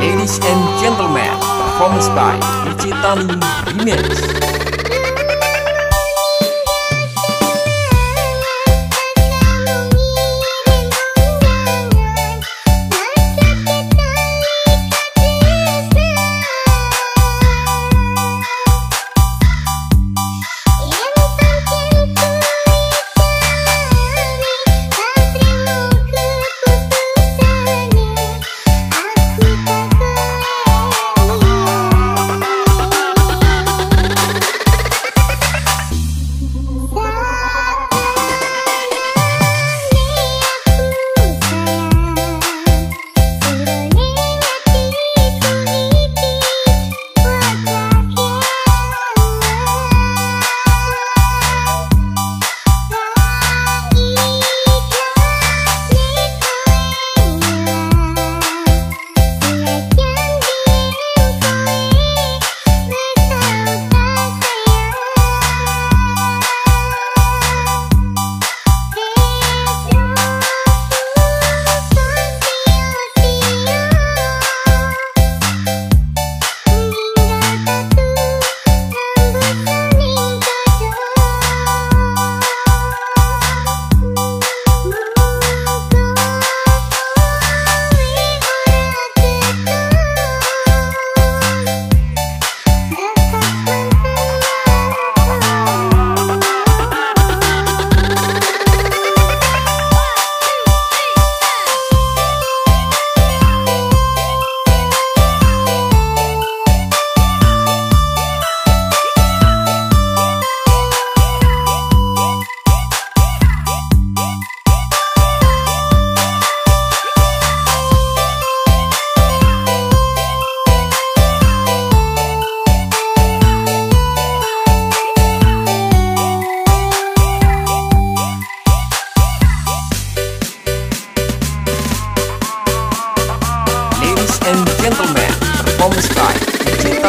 Ladies and Gentlemen, performance by Ichitani Remix.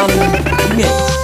哈喽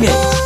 mix.